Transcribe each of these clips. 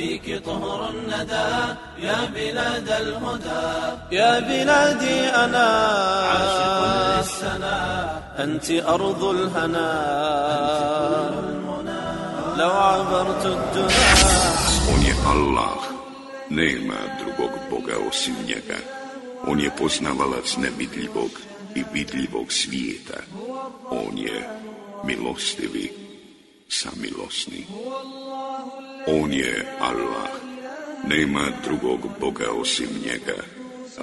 فيك طهر الندى يا بلاد الهدى يا بلادي أنا عاشق للسنا أنت أرض الهنا لو عبرت الدنا On je Allah, nema drugog Boga osim njega. On je poznavalac nevidljivog i vidljivog svijeta. On je milostivi, samilosni. On je Allah, nema drugog Boga osim njega,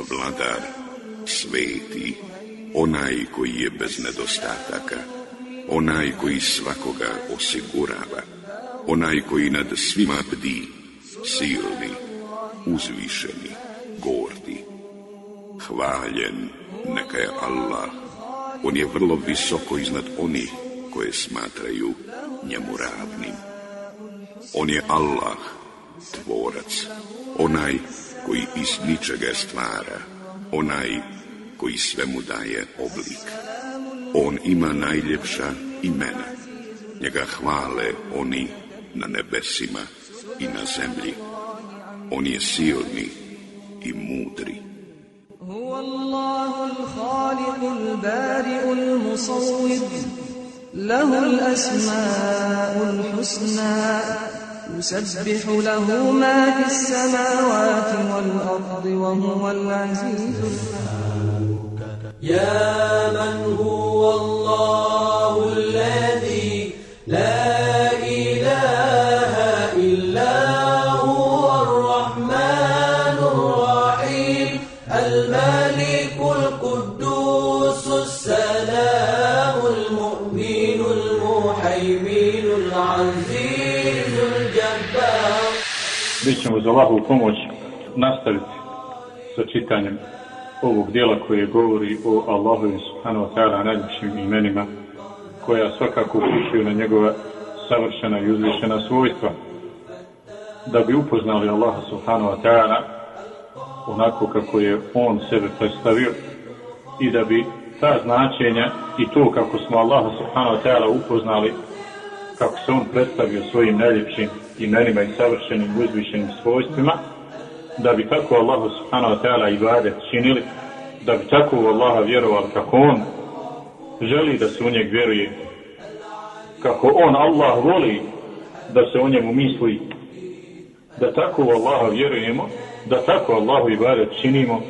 vladar, sveti, onaj koji je bez nedostataka, onaj koji svakoga osigurava, onaj koji nad svima bdi, silni, uzvišeni, gordi. Hvaljen neka je Allah, on je vrlo visoko iznad onih koje smatraju njemu ravnim. On je Allah, tvorac, onaj koji iz ničega stvara, onaj koji svemu daje oblik. On ima najljepša imena. Njega hvale oni na nebesima i na zemlji. On je silni i mudri. هو الله الخالق البارئ المصور له الأسماء الحسنى يسبح له ما في السماوات والأرض وهو العزيز يا من هو الله الذي لا Mi Allahovu pomoć nastaviti sa čitanjem ovog dijela koje govori o Allahu subhanahu wa ta'ala najljepšim imenima koja svakako upućuju na njegova savršena i uzvišena svojstva. Da bi upoznali Allaha subhanahu wa ta'ala onako kako je on sebe predstavio i da bi ta značenja i to kako smo Allaha subhanahu wa ta'ala upoznali kako se on predstavio svojim najljepšim imenima i savršenim uzvišenim svojstvima, da bi tako Allahu subhanahu wa ta'ala ibadet činili, da bi tako u Allaha vjerovali kako on želi da se u njeg vjeruje, kako on Allah voli da se o njemu misli, da tako u Allaha vjerujemo, da tako Allahu ibadet činimo,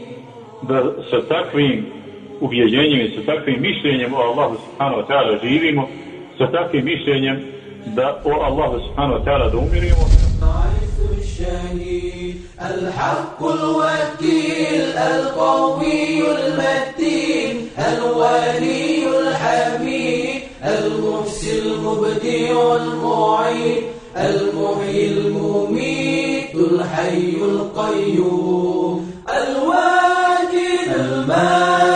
da sa takvim ubjeđenjem i sa takvim mišljenjem o Allahu subhanahu wa ta'ala živimo, sa takvim mišljenjem ده والله سبحانه وتعالى ده أمري ضعيف الشهيد الحق الوكيل القوي المتين الولي الحميد المحسن المبدع المعين المحيي المميت الحي القيوم الواجد المال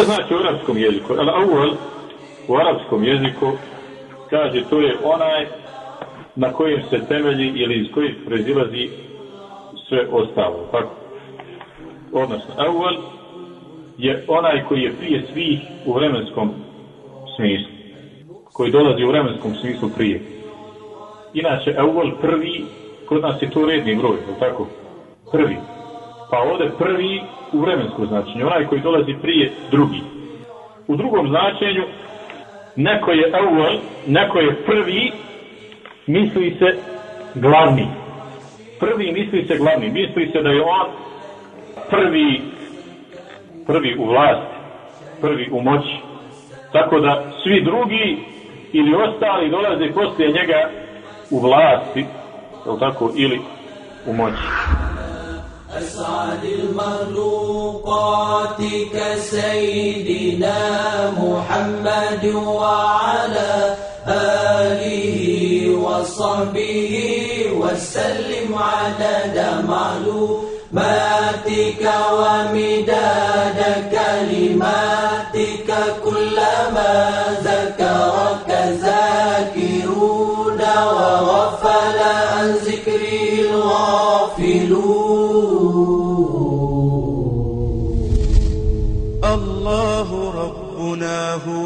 Šta znači u arapskom jeziku? Al awal u arapskom jeziku kaže to je onaj na kojem se temelji ili iz kojih prezilazi sve ostalo. Tako? Odnosno, awal je onaj koji je prije svih u vremenskom smislu. Koji dolazi u vremenskom smislu prije. Inače, awal prvi, kod nas je to redni broj, tako? Prvi. Pa ovdje prvi u vremenskom značenju, onaj koji dolazi prije drugi. U drugom značenju, neko je awal, neko je prvi, misli se glavni. Prvi misli se glavni, misli se da je on prvi, prvi u vlasti, prvi u moći. Tako da svi drugi ili ostali dolaze poslije njega u vlasti, je tako, ili u moći. أسعد المخلوقات كسيدنا محمد وعلى آله وصحبه وسلم عدد معلوماتك ومداد كلماتك كلما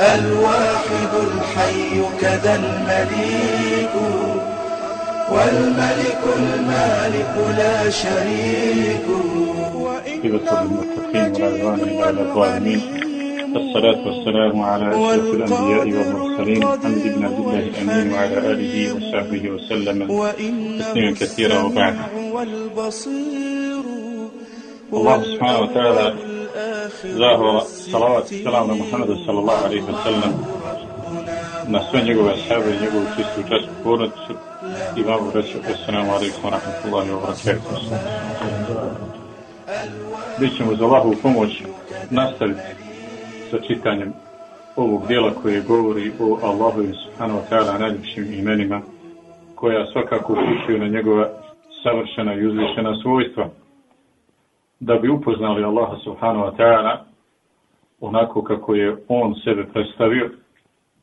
الواحد الحي كذا المليك والملك المالك لا شريك. عاقبة للمتقين والعدوان إلى الظالمين. الصلاة والسلام على أشرف الأنبياء والمرسلين. محمد بن عبد الله الأمين وعلى آله وصحبه وسلم تسليما كثيرا وبعد. الله سبحانه وتعالى zahvala, salavat, salam na Muhammedu sallallahu alaihi wa sallam, na sve njegove sebe i njegovu čistu čast porodicu i vam reći assalamu alaikum wa rahmatullahi wa barakatuh. Bićemo za Allahovu pomoć nastaviti sa čitanjem ovog dijela koje govori o Allahu i subhanahu wa ta'ala najljepšim imenima koja svakako upućuju na njegova savršena i uzvišena svojstva da bi upoznali Allaha subhanahu wa ta'ala onako kako je on sebe predstavio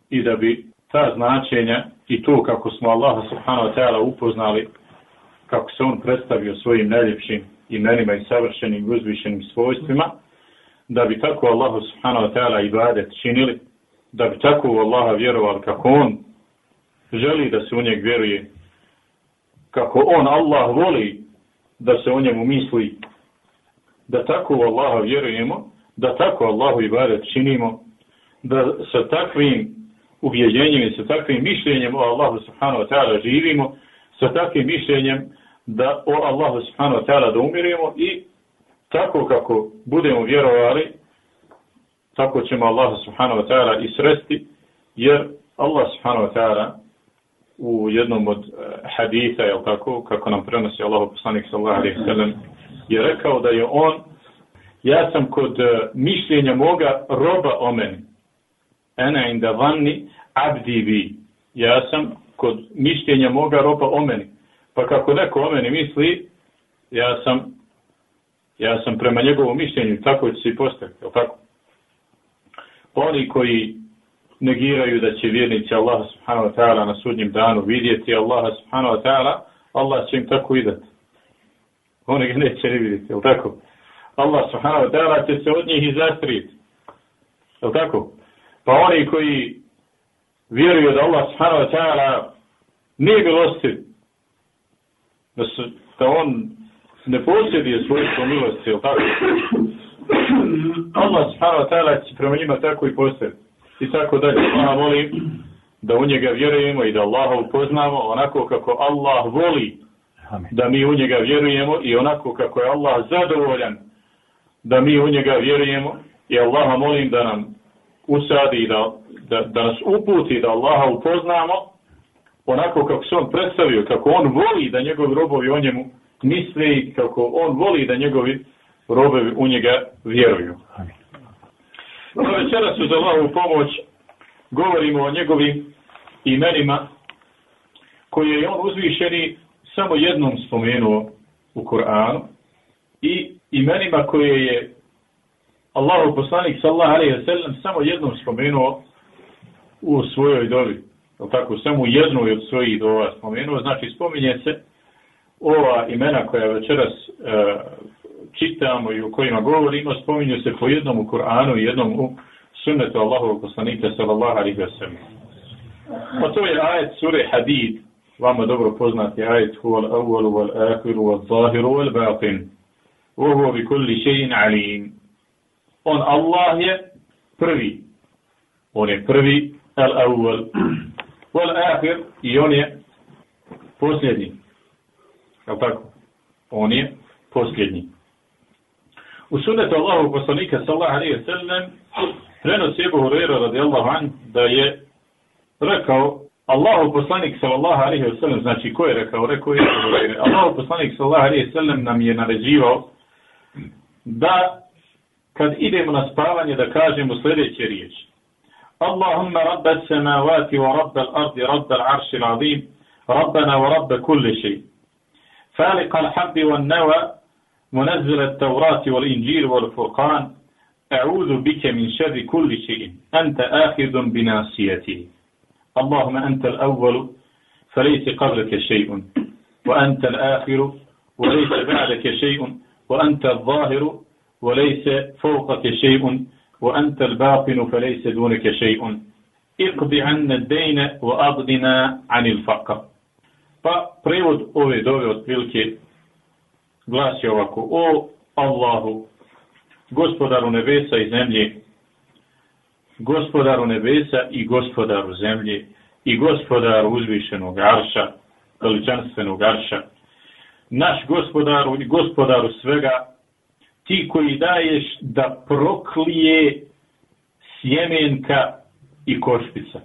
i da bi ta značenja i to kako smo Allaha subhanahu wa ta'ala upoznali kako se on predstavio svojim najljepšim imenima i savršenim uzvišenim svojstvima, da bi tako Allahu subhanahu wa ta'ala ibadet činili, da bi tako u Allaha vjerovali kako on želi da se u njeg vjeruje, kako on Allah voli da se o njemu misli, da tako u Allaha vjerujemo, da tako Allahu ibadet činimo, da sa takvim ubjeđenjem i sa takvim mišljenjem o Allahu subhanahu wa ta'ala živimo, sa takvim mišljenjem da o Allahu subhanahu wa ta'ala da umirimo i tako kako budemo vjerovali, tako ćemo Allahu subhanahu wa ta'ala i sresti, jer Allah subhanahu wa ta'ala u jednom od uh, haditha, jel tako, kako nam prenosi Allahu poslanik sallallahu alaihi sallam, je rekao da je on, ja sam kod e, mišljenja moga roba o meni, ena inda vanni abdi bi, ja sam kod mišljenja moga roba o meni, Pa kako neko o meni misli, ja sam, ja sam prema njegovom mišljenju, tako će se i postaviti, je tako? Oni koji negiraju da će vjernici Allah subhanahu wa ta'ala na sudnjem danu vidjeti Allah subhanahu wa ta'ala, Allah će im tako i dati. Oni ga neće ni vidjeti, je tako? Allah subhanahu wa ta'ala će se od njih izastriti. Je tako? Pa oni koji vjeruju da Allah subhanahu wa ta'ala nije milostiv, da, su, da on ne posjeduje svojstvo milosti, je tako? Allah subhanahu wa ta'ala će prema njima tako i postaviti. I tako dalje. Ona voli da u njega vjerujemo i da Allaha upoznamo onako kako Allah voli da mi u njega vjerujemo i onako kako je Allah zadovoljan da mi u njega vjerujemo i Allaha molim da nam usadi da, da, da nas uputi da Allaha upoznamo onako kako se on predstavio, kako on voli da njegovi robovi o njemu misle i kako on voli da njegovi robovi u njega vjeruju. No, večera su za Allahovu pomoć govorimo o njegovim imenima koje je on uzvišeni samo jednom spomenuo u Kur'anu i imenima koje je Allahu poslanik sallallahu alejhi ve sellem samo jednom spomenuo u svojoj dobi. Je tako, samo jednu od svojih dova spomenuo, znači spominje se ova imena koja večeras e, čitamo i o kojima govorimo, spominju se po jednom u Kur'anu i jednom u sunnetu Allahovog poslanika sallallahu alejhi ve sellem. Pa to je ajet sure Hadid, vama dobro poznati ajet huwa al-awwalu wal-akhiru wal-zahiru wal-batin. Wa huwa bi kulli shay'in alim. On Allah je prvi. On je prvi al-awwal Wal ahir i on je posljednji. Je tako? On je posljednji. U sunnetu Allahu poslanika sallahu alaihi wa sallam prenos Ebu Hurera radijallahu an da je rekao Allahu poslanik sallallahu alaihi wa sallam znači ko je rekao? Rekao je. Allahu poslanik sallallahu alaihi wa sallam nam je naređivao da kad idemo na spavanje da kažemo sljedeće riječi. اللهم رب السماوات ورب الأرض رب العرش العظيم ربنا ورب كل شيء فالق الحب والنوى منزل التوراة والإنجيل والفرقان أعوذ بك من شر كل شيء أنت آخذ بناصيته اللهم أنت الأول فليس قبلك شيء وأنت الآخر وليس بعدك شيء وأنت الظاهر وليس فوقك شيء وأنت الباطن فليس دونك شيء اقضي عنا الدين وأغضنا عن الفقر Pa prevod ove otprilike glasi ovako. O Allahu, gospodaru nebesa i zemlje, gospodaru nebesa i gospodaru zemlje i gospodaru uzvišenog arša, veličanstvenog arša, naš gospodaru i gospodaru svega, ti koji daješ da proklije sjemenka i košpica.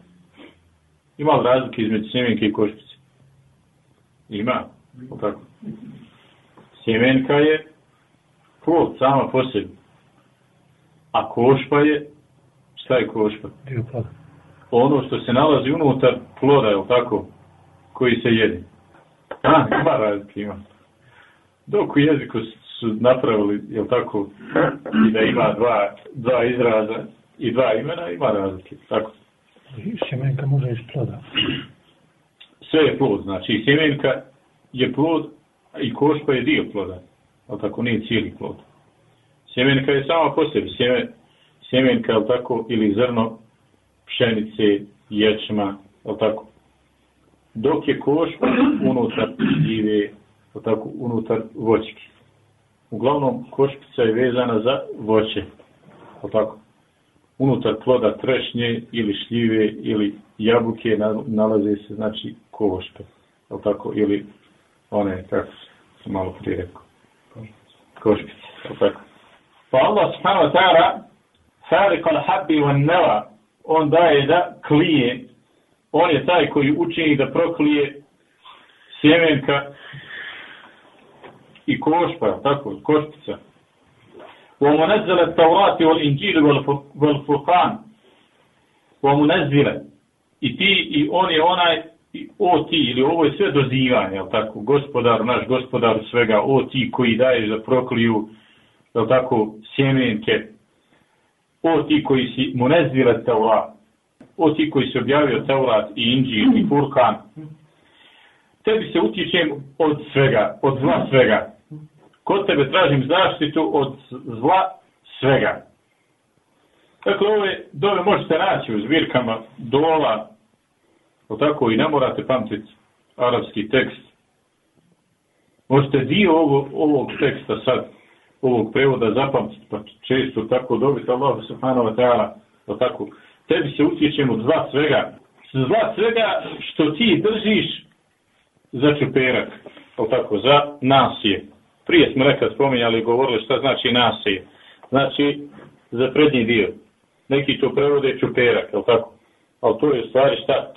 Ima li razlike između sjemenke i košpice? Ima. Tako. Sjemenka je plod sama po sebi. A košpa je, šta je košpa? Dio ploda. Ono što se nalazi unutar ploda, je tako? Koji se jedi. A, ima razlike, ima. Dok u jeziku su napravili, je tako, i da ima dva, dva izraza i dva imena, ima razlike, tako. Sjemenka može iz ploda. Sve je plod, znači sjemenka je plod i košpa je dio ploda, ali tako nije cijeli plod. Sjemenka je sama po sebi, sjeme, sjemenka je tako, ili zrno pšenice, ječma, je tako. Dok je košpa unutar žive, tako, unutar voćke. Uglavnom, košpica je vezana za voće. O tako. Unutar ploda trešnje ili šljive ili jabuke nalaze se, znači, košpe. O tako. Ili one, kako sam malo prije rekao. Košpice. O tako. Pa Allah subhanahu wa ta'ala Farik al habbi wa neva on daje da klije on je taj koji učini da proklije sjemenka i košpa, tako, košpica. ومنزل التوراة والإنجيل والفرقان ومنزل i ti i on je onaj o ti ili ovo je sve dozivanje jel tako gospodar naš gospodar svega o ti koji daješ za prokliju jel tako sjemenke o ti koji si munezile teurat o ti koji si objavio teurat i Inđir i furkan tebi se utičem od svega od zla svega kod tebe tražim zaštitu od zla svega. Dakle, ove dove možete naći u zbirkama dola, o tako i ne morate pamtiti arapski tekst. Možete dio ovo, ovog teksta sad, ovog prevoda zapamtiti, pa često tako dobiti Allah subhanahu wa ta'ala, o tako. Tebi se utječemo od zla svega. Zla svega što ti držiš za čuperak, o tako, za nasije prije smo nekad spominjali i govorili šta znači nasije. Znači, za prednji dio. Neki to prevode čuperak, je tako? Ali to je stvari šta?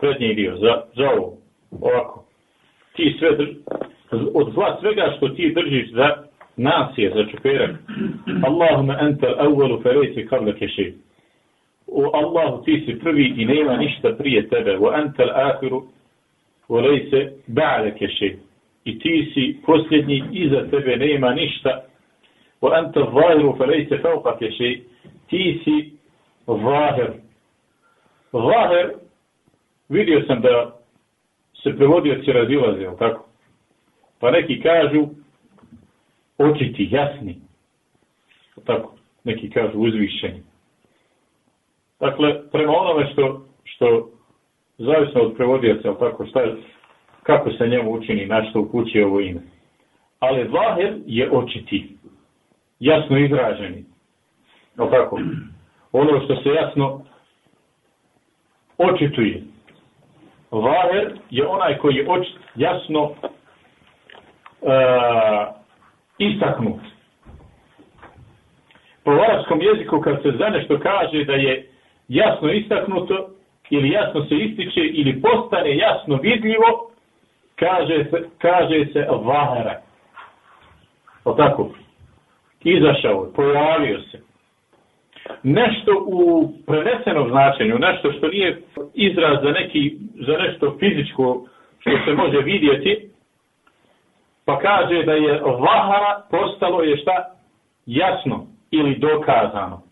Prednji dio, za, za ovo. Ovako. Ti sve drži, od zla svega što ti držiš za nasije, za čuperak. Allahumma anta awwalu farisi qabla kashi. O Allahu ti si prvi i nema ništa prije tebe. Wa anta al-akhiru wa laysa ba'daka i ti si posljednji iza tebe nema ništa wa anta zahiru fa lejse fauqake še ti si zahir zahir vidio sam da se prevodioci razilaze tako pa neki kažu očiti jasni tako neki kažu uzvišeni dakle prema onome što što zavisno od prevodioca tako šta je kako se njemu učini na što upući ovo ime. Ali zahir je očiti, jasno izraženi. O tako? Ono što se jasno očituje. Zahir je onaj koji je očit, jasno uh, istaknut. Po arabskom jeziku kad se za nešto kaže da je jasno istaknuto ili jasno se ističe ili postane jasno vidljivo, kaže se, kaže se vahara. O tako. Izašao, pojavio se. nešto u prenesenom značenju, nešto što nije izraz za, neki, za nešto fizičko što se može vidjeti, pa kaže da je vahara postalo je šta? Jasno ili dokazano.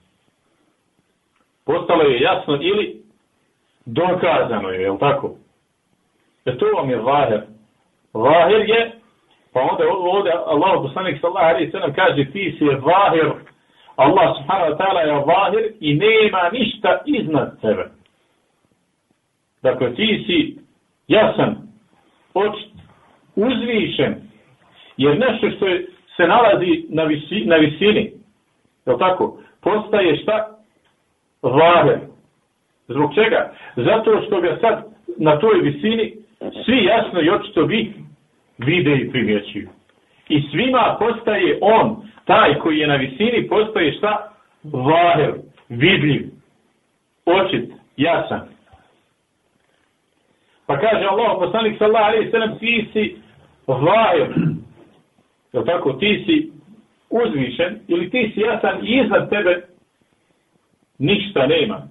Postalo je jasno ili dokazano je, je li tako? E to vam je vahir. Vahir je, pa onda ovdje Allah poslanik sallahu alaihi sallam kaže ti si je vahir. Allah subhanahu wa ta'ala je vahir i nema ništa iznad tebe. Dakle, ti si jasan, očit, uzvišen, jer nešto što je, se nalazi na, visi, na visini, je tako, postaje šta? Vahir. Zbog čega? Zato što ga sad na toj visini svi jasno i očito vi vide i primjećuju. I svima postaje on, taj koji je na visini, postaje šta? Vahev, vidljiv, očit, jasan. Pa kaže Allah, poslanik sallallahu alaihi sallam, ti si vahev, Jel tako, ti si uzvišen, ili ti si jasan i iznad tebe ništa nema.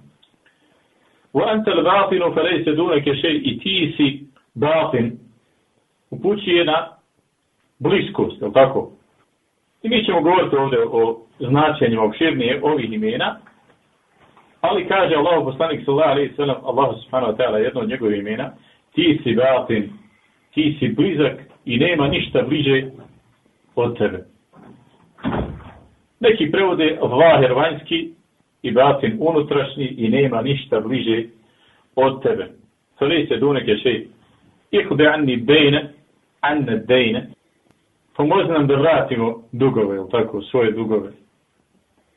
Wa anta al-batinu fa laysa dunaka shay i ti si batin upućuje na bliskost, jel tako? I mi ćemo govoriti ovdje o značenju obširnije ovih imena, ali kaže Allah poslanik sallallahu alaihi sallam, Allah subhanahu wa ta'ala jedno od njegovih imena, ti si batin, ti si blizak i nema ništa bliže od tebe. Neki prevode vlaher vanjski i batin unutrašnji i nema ništa bliže od tebe. To se duneke še ihde anni bejne, anne bejne. pomozi pa nam da vratimo dugove, ili tako, svoje dugove.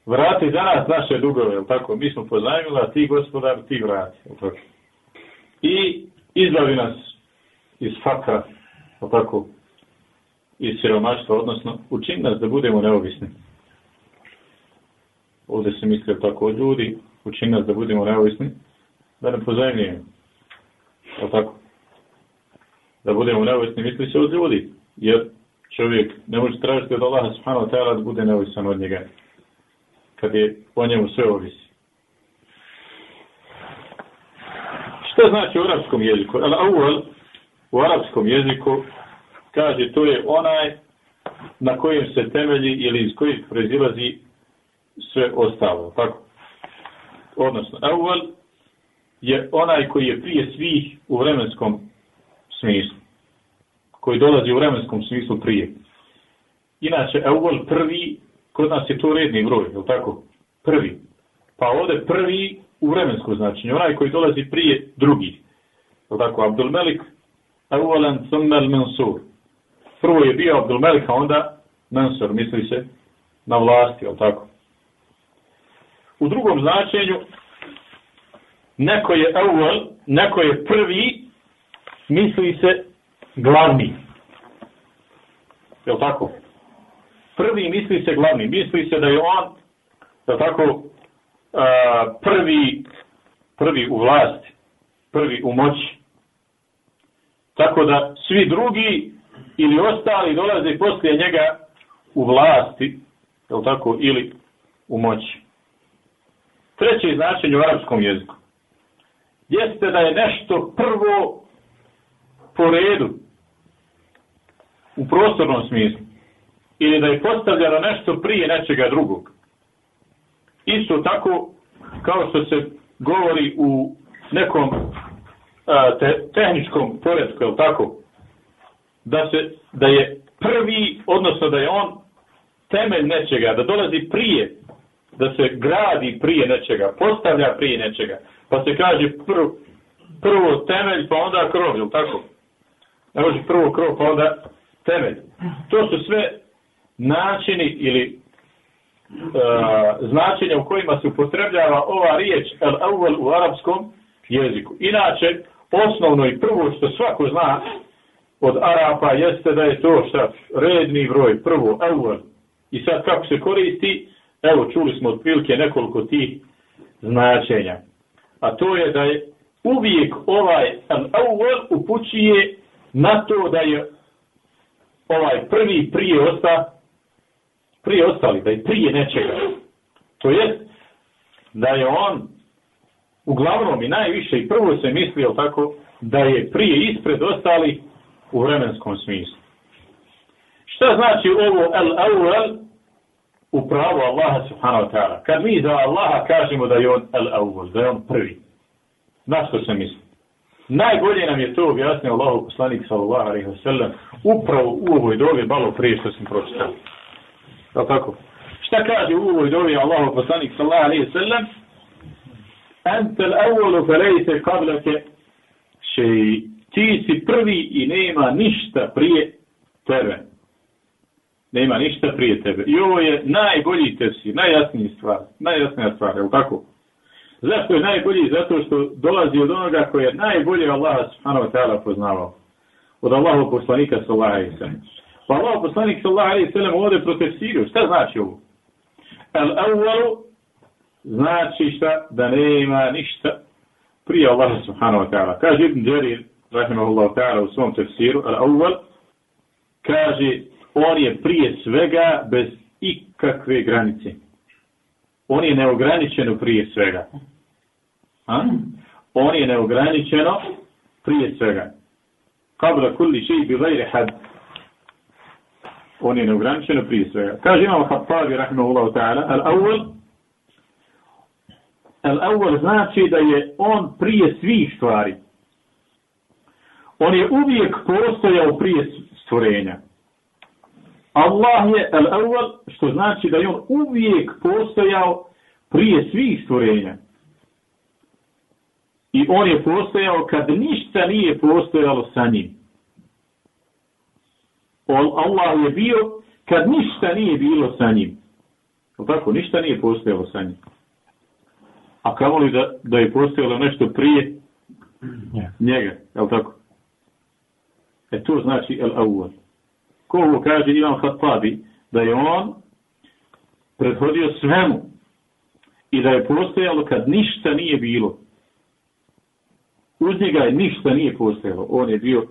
Vrati za nas naše dugove, ili tako, mi smo pozajmili, a ti gospodar, ti vrati, ili tako. I izbavi nas iz fakra, ili tako, iz siromaštva, odnosno, učini nas da budemo neovisni. Ovdje se mislio tako od ljudi, učini nas da budemo neovisni, da ne pozajemljujemo. ili tako da budemo neovisni, misli se od ljudi. Jer čovjek ne može tražiti od Allaha subhanahu wa ta'ala da bude neovisan od njega. Kad je po njemu sve ovisi. Šta znači u arapskom jeziku? Al-awwal u arapskom jeziku kaže to je onaj na kojem se temelji ili iz kojih prezilazi sve ostalo. Tako? Odnosno, awal je onaj koji je prije svih u vremenskom smislu, koji dolazi u vremenskom smislu prije. Inače, evol prvi, kod nas je to redni broj, je tako? Prvi. Pa ovdje prvi u vremenskom značenju, onaj koji dolazi prije drugih. Je tako? Abdul Melik, evolan thummel mensur. Prvo je bio Abdulmelik, a onda Mansur, misli se, na vlasti, ali tako? U drugom značenju, neko je evvel, neko je prvi, misli se glavni. Je tako? Prvi misli se glavni. Misli se da je on jel tako, uh, prvi, prvi u vlasti, prvi u moći. Tako da svi drugi ili ostali dolaze poslije njega u vlasti, je tako, ili u moći. Treće značenje u arapskom jeziku jeste da je nešto prvo po redu u prostornom smislu ili da je postavljeno nešto prije nečega drugog. Isto tako kao što se govori u nekom a, te, tehničkom poredku, je tako? Da, se, da je prvi, odnosno da je on temelj nečega, da dolazi prije, da se gradi prije nečega, postavlja prije nečega, pa se kaže prv, prvo temelj, pa onda krov, je tako? ne može prvo krov, pa onda temelj. To su sve načini ili e, značenja u kojima se upotrebljava ova riječ el awal u arapskom jeziku. Inače, osnovno i prvo što svako zna od Arapa jeste da je to šta redni broj, prvo awal. I sad kako se koristi, evo čuli smo otprilike nekoliko tih značenja. A to je da je uvijek ovaj al-awwal upućuje na to da je ovaj prvi prije osta prije ostali, da je prije nečega. To je da je on uglavnom i najviše i prvo se mislio tako da je prije ispred ostali u vremenskom smislu. Šta znači ovo el-awwal u pravu Allaha subhanahu wa ta'ala? Kad mi za Allaha kažemo da je on el-awwal, da je on prvi. Na što se misli? Najbolje nam je to objasnio Allahu poslanik sallallahu alejhi ve sellem upravo u ovoj dovi malo prije što sam pročitao. Da tako? Šta kaže u ovoj dovi Allahu poslanik sallallahu alejhi ve sellem? Anta al-awwal fa laysa qablaka shay. Ti si prvi i nema ništa prije tebe. Nema ništa prije tebe. I ovo je najbolji tefsir, najjasniji stvar, najjasnija stvar, je li tako? Zašto je najbolji? Zato što dolazi od onoga koje je najbolje Allah subhanahu wa ta'ala poznavao. Od Allahog poslanika sallallahu alaihi sallam. Pa Allah poslanik sallallahu alaihi sallam ovdje protestirio. Šta znači ovo? Al awwalu znači šta? Da nema ništa prije Allah subhanahu wa ta'ala. Kaže Ibn Đerir, rahimahullahu ta'ala u svom tefsiru, al awwal, kaže on je prije svega bez ikakve granice. On je neograničeno prije svega. A? On je neograničeno prije svega. Kabra kulli šeji bi gajri had. On je neograničeno prije svega. Kaže imam Khattabi, rahimahullahu ta'ala, al-awwal, al-awwal znači da je on prije svih stvari. On je uvijek postojao prije stvorenja. Allah je al-awwal, što znači da je on uvijek postojao prije svih stvorenja. I on je postojao kad ništa nije postojalo sa njim. Allah je bio kad ništa nije bilo sa njim. O tako, ništa nije postojalo sa njim. A kamo li da, da je postojalo nešto prije njega, je li tako? E to znači el awwal. Ko ovo kaže Ivan Khattabi, da je on prethodio svemu i da je postojalo kad ništa nije bilo uz njega je ništa nije postojalo. On je bio,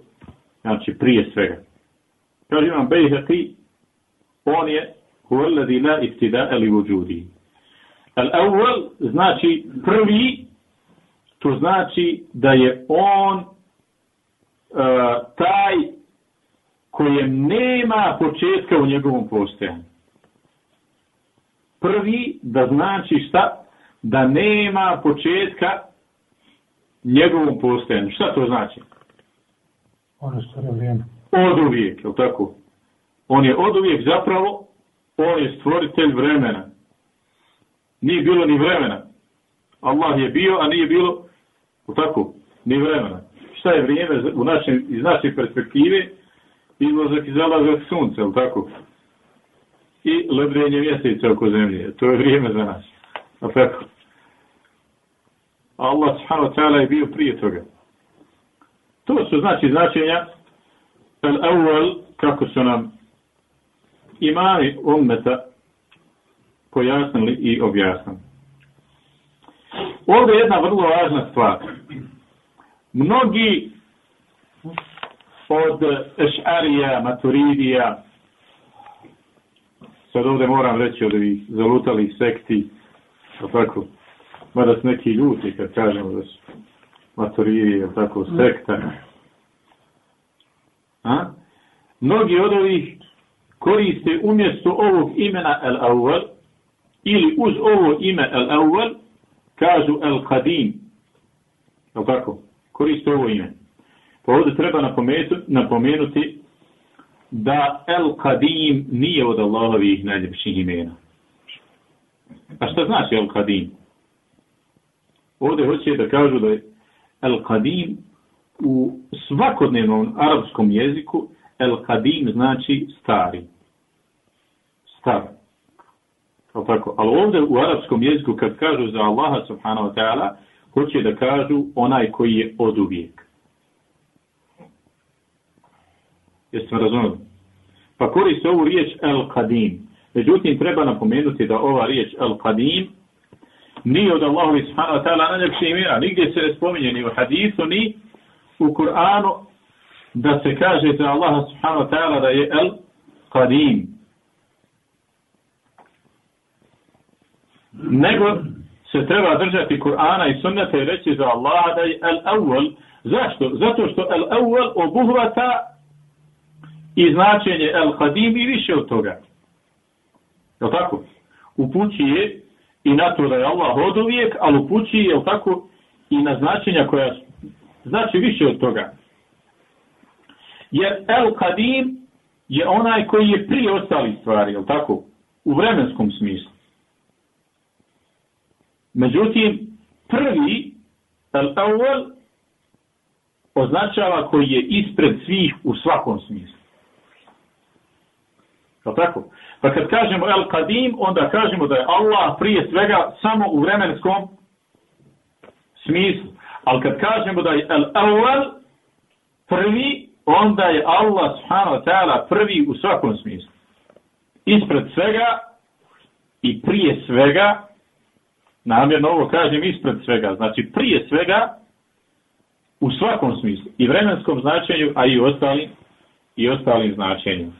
znači, prije svega. Kaže imam Bejhati, on je huvaladi la iftida ali vujudi. Al awwal znači prvi, to znači da je on taj kojem nema početka u njegovom postojanju. Prvi da znači šta? Da nema početka njegovom postojanju. Šta to znači? Ono staro vrijeme. Od uvijek, je tako? On je od uvijek zapravo, on je stvoritelj vremena. Nije bilo ni vremena. Allah je bio, a nije bilo, je tako, ni vremena. Šta je vrijeme u našem, iz naše perspektive? Izlazak i zalazak sunca, ili tako? I lebrenje mjeseca oko zemlje. To je vrijeme za nas. A tako? Allah subhanahu wa ta'ala je bio prije toga. To su znači značenja al awwal kako su nam imani ummeta pojasnili i objasnili. Ovdje je jedna vrlo važna stvar. Mnogi od ešarija, maturidija, sad ovdje moram reći od ovih zalutalih sekti, tako, mada su neki ljuti kad kažemo da su maturiri, je tako, sekta. A? Mnogi od ovih koriste umjesto ovog imena El Awal ili uz ovo ime El Awal kažu El Qadim. Je tako? Koriste ovo ime. Pa ovdje treba napomenuti, napomenuti da El Kadim nije od Allahovih najljepših imena. A šta znači El Kadim? ovdje hoće da kažu da je El Kadim u svakodnevnom arapskom jeziku El Kadim znači stari. Star. Al tako. Ali ovdje u arapskom jeziku kad kažu za Allaha subhanahu wa ta'ala hoće da kažu onaj koji je od uvijek. Jeste razumeli? Pa koriste ovu riječ El Kadim. Međutim, treba napomenuti da ova riječ El Kadim nije od Allahovi subhanahu wa ta'ala najljepše imena. Nigdje se ne spominje ni u hadisu, ni u Kur'anu da se kaže za Allaha subhanahu wa ta'ala da je El Kadim. Nego se treba držati Kur'ana i sunnata i reći za Allaha da je al-awwal. Zašto? Zato što al-awwal obuhvata i značenje al-qadim i više od toga. Je tako? Upućuje i na to da je Allah od uvijek, ali upućuje, je tako, i na značenja koja znači više od toga. Jer al-qadim je onaj koji je prije ostali stvari, je tako? U vremenskom smislu. Međutim, prvi, al-awwal, označava koji je ispred svih u svakom smislu. Je tako? Pa kad kažemo El Kadim, onda kažemo da je Allah prije svega samo u vremenskom smislu. Ali kad kažemo da je El Awal prvi, onda je Allah subhanahu wa ta'ala prvi u svakom smislu. Ispred svega i prije svega, namjerno ovo kažem ispred svega, znači prije svega u svakom smislu, i vremenskom značenju, a i ostalim, i ostalim značenjima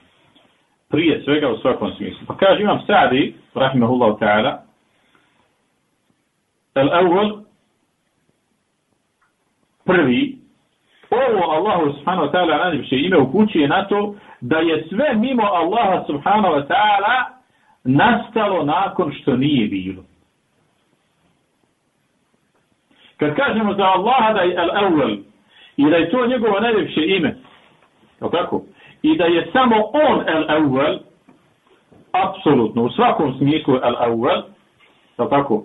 prije svega u svakom smislu. Pa kaže imam Sadi, rahimahullahu ta'ala, el awal, prvi, ovo Allahu subhanahu wa ta'ala najljepše ime upućuje na to da je sve mimo Allaha subhanahu wa ta'ala nastalo nakon što nije bilo. Kad kažemo za Allaha da je al-awwal i da je to njegovo najljepše ime, tako? i da je samo on al-awwal, apsolutno, u svakom smislu al-awwal, je tako?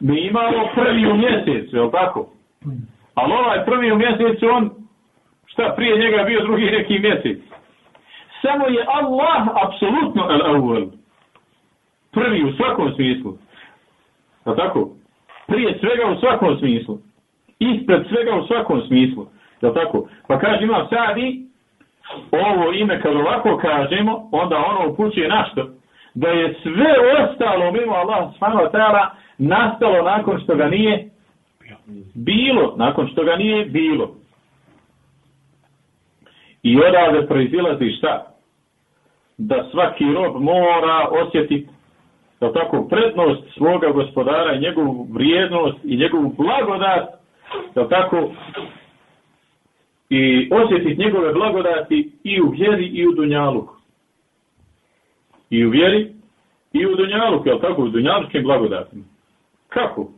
Mi imamo prvi u mjesecu, je tako? Ali ovaj prvi u mjesecu, on, šta prije njega bio drugi neki mjesec? Samo je Allah apsolutno al-awwal. Prvi u svakom smislu. Je tako? Prije svega u svakom smislu. Ispred svega u svakom smislu. Je tako? Pa kaže imam sadi, ovo ime kad ovako kažemo, onda ono upućuje na što? Da je sve ostalo mimo Allah subhanahu wa nastalo nakon što ga nije bilo, nakon što ga nije bilo. I odavde proizilazi šta? Da svaki rob mora osjetiti da tako prednost svoga gospodara i njegovu vrijednost i njegovu blagodat da tako i osjetiti njegove blagodati i u vjeri i u dunjaluku. I u vjeri i u dunjaluku, jel tako, u dunjalučkim blagodatima. Kako?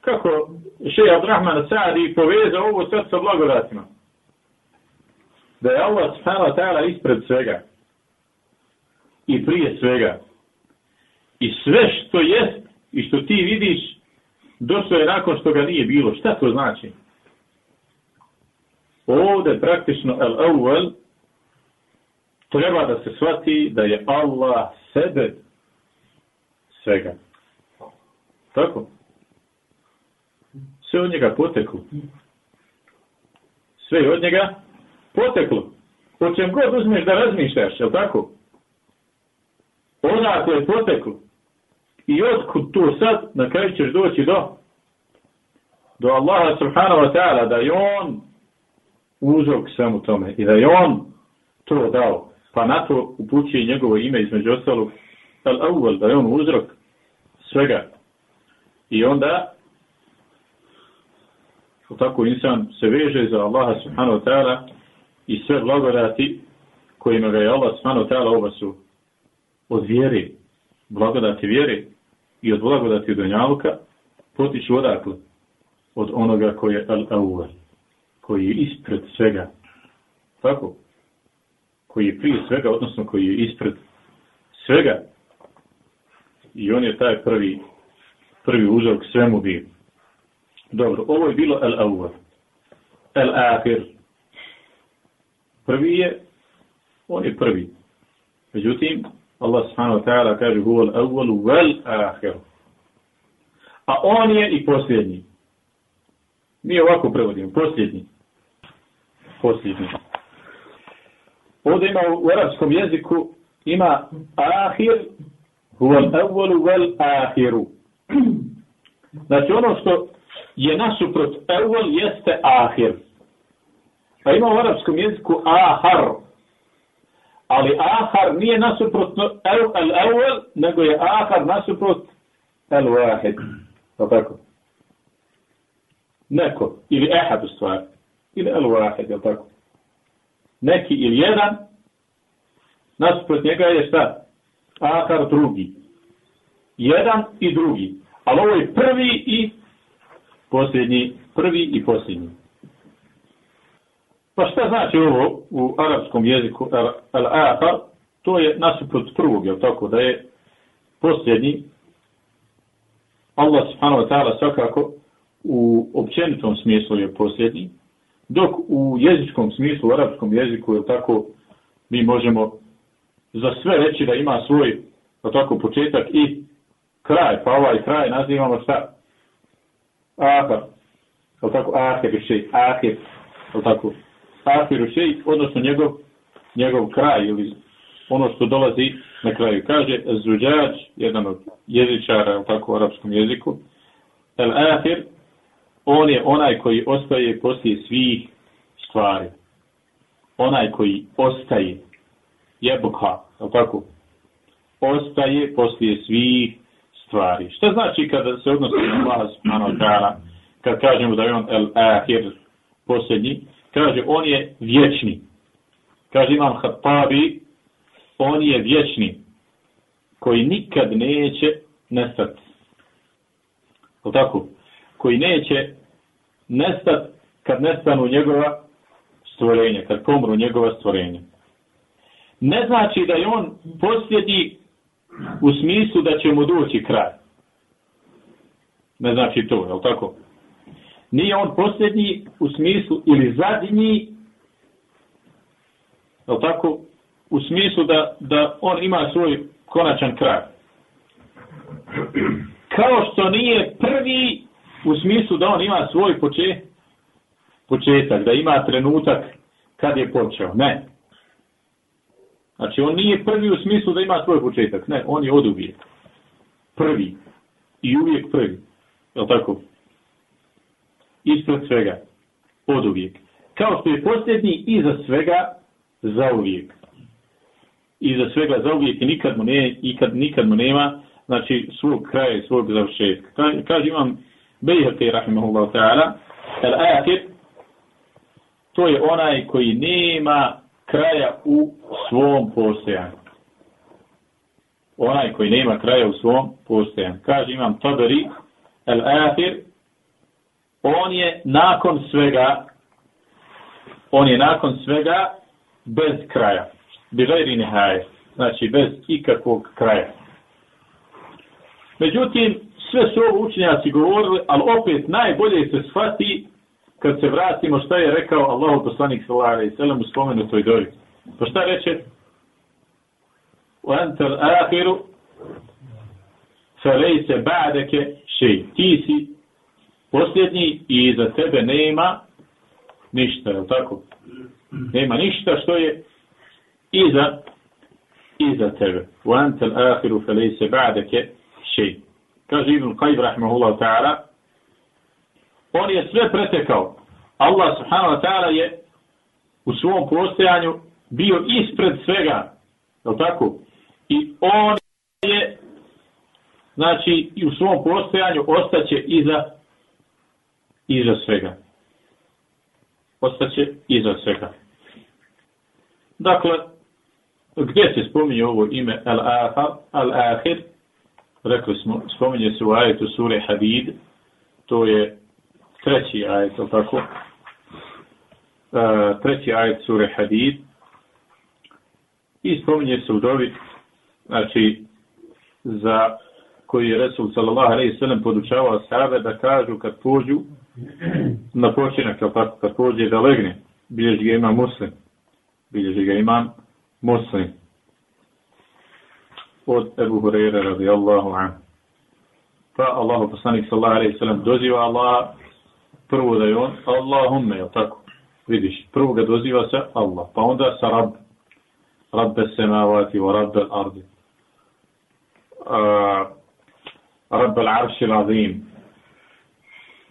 Kako šeja Abdrahman Sadi povezao ovo sve sa blagodatima? Da je Allah subhanahu ta'ala ispred svega i prije svega i sve što jest i što ti vidiš došlo je nakon što ga nije bilo. Šta to znači? Ovde praktično el awwal treba da se shvati da je Allah sebe svega. Tako? Sve od njega poteklo. Sve od njega poteklo. Po čem god uzmeš da razmišljaš, je li tako? Odako je poteklo. I otkud to sad, na kraju ćeš doći do do Allaha subhanahu wa ta'ala, da je on uzrok svemu tome i da je on to dao, pa na to upućuje njegovo ime između ostalog, al awwal, da je on uzrok svega. I onda u tako insan se veže za Allaha subhanahu wa ta'ala i sve blagodati kojima ga je Allah subhanahu wa ta'ala obasu od vjeri, blagodati vjeri i od blagodati Dunjaluka potiču odakle od onoga koji je al-awwal koji je ispred svega. Tako? Koji je prije svega, odnosno koji je ispred svega. I on je taj prvi, prvi uzrok svemu bio. Dobro, ovo je bilo al-awwal. Al-akhir. Prvi je, on je prvi. Međutim, Allah subhanahu wa ta'ala kaže huwa al awwal wal akhir. A on je i posljednji. Mi ovako prevodimo, posljednji posljednji. Ovdje ima u arabskom jeziku ima ahir huval awwal wal ahiru. Znači ono što je nasuprot evvel jeste ahir. Pa ima u arabskom jeziku ahar. Ali ahar nije nasuprot el, el evvel, nego je ahar nasuprot el wahid. Je tako? Neko, ili ehad u stvari, ili el wahid, jel tako? Neki ili jedan, nasuprot njega je šta? Ahar drugi. Jedan i drugi. Ali ovo je prvi i posljednji, prvi i posljednji. Pa šta znači ovo u arapskom jeziku al-akar? To je nasuprot prvog, je tako? Da je posljednji. Allah subhanahu wa ta'ala svakako u općenitom smislu je posljednji, dok u jezičkom smislu, u arapskom jeziku, je tako, mi možemo za sve reći da ima svoj, je tako, početak i kraj, pa ovaj kraj nazivamo šta? Ahar, je tako, ahir u ahir, je tako, ahir šejk, odnosno njegov, njegov kraj ili ono što dolazi na kraju. Kaže zuđač, jedan od jezičara u tako arapskom jeziku, El Ahir, on je onaj koji ostaje poslije svih stvari. Onaj koji ostaje, jebuka, je tako? Ostaje poslije svih stvari. Šta znači kada se odnosi na Allah subhanahu ta'ala, kad kažemo da je on El Ahir, posljednji, kaže on je vječni. Kaže imam Hattabi, on je vječni, koji nikad neće nestati. O tako? Koji neće nestati kad nestanu njegova stvorenja, kad pomru njegova stvorenja. Ne znači da je on posljednji u smislu da će mu doći kraj. Ne znači to, je li tako? Nije on posljednji u smislu ili zadnji, je tako? u smislu da, da on ima svoj konačan kraj. Kao što nije prvi u smislu da on ima svoj poče, početak, da ima trenutak kad je počeo. Ne. Znači, on nije prvi u smislu da ima svoj početak. Ne, on je od uvijek. Prvi. I uvijek prvi. Je tako? Ispred svega. Od uvijek. Kao što je posljednji iza svega za uvijek Iza svega za uvijek i nikad mu, ne, ikad, nikad mu nema znači svog kraja i svog završetka. Ka, kaže imam Bejhati rahimahullahu ta'ala el akhir, to je onaj koji nema kraja u svom postojanju. Onaj koji nema kraja u svom postojanju. Kaže imam Tabari, el akhir, on je nakon svega on je nakon svega bez kraja bi gajri nehaje, znači bez ikakvog kraja. Međutim, sve su ovo učenjaci govorili, ali opet najbolje se shvati kad se vratimo šta je rekao Allah poslanik sallallahu alejhi ve sellem u spomenutoj dobi. Pa šta reče? Wa anta al-akhiru fa laysa ba'daka shay. Ti si posljednji i za tebe nema ništa, je tako? Nema ništa što je iza iza tebe. Wa anta al-akhiru fa. Kaže Ibn Qayyim rahimahullah ta'ala on je sve pretekao. Allah subhanahu wa ta'ala je u svom postojanju bio ispred svega. Je tako? I on je znači i u svom postojanju ostaće iza iza svega. Ostaće iza svega. Dakle, gdje se spominje ovo ime Al-Ahir, Al rekli smo, spominje se u ajetu sure Hadid, to je treći ajet, tako? E, treći ajet sure Hadid, i spominje se u dovi, znači, za koji je Resul sallallahu alaihi sallam podučavao sahabe da kažu kad pođu na počinak, tako, također da legne, bilježi ga imam muslim, bilježi ga imam muslim od Ebu Hureyre radijallahu an. Pa Allahu poslanik sallallahu alaihi sallam doziva Allah prvo da je on Allahumme, je tako? Vidiš, prvo ga doziva se Allah, pa onda sa Rab, Rabbe semavati wa Rabbe ardi. Rabbe l'arši razim,